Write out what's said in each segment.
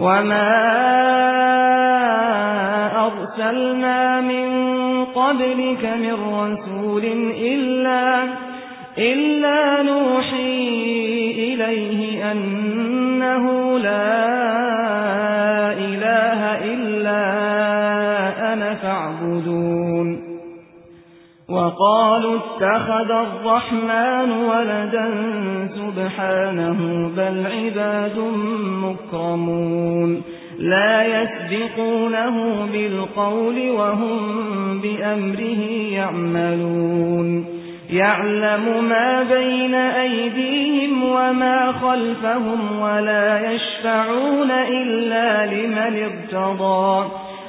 وما أرسلنا من قبلك من رسول إلا إلا نوحي إليه أنه لا إله إلا أنا فاعبدون وقالوا اتخذ الرحمن ولدا سبحانه بل عباد مكرمون. لا يسبقونه بالقول وهم بأمره يعملون. يعلم ما بين أيديهم وما خلفهم ولا يشفعون إلا لمن ارتضى.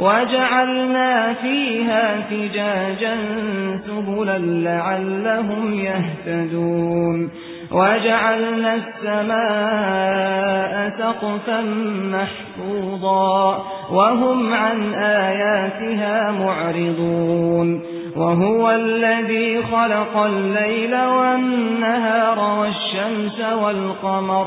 وجعلنا فيها فجاجا سبلا لعلهم يهتدون. وجعلنا السماء سقفا محفوظا وهم عن آياتها معرضون. وهو الذي خلق الليل والنهار والشمس والقمر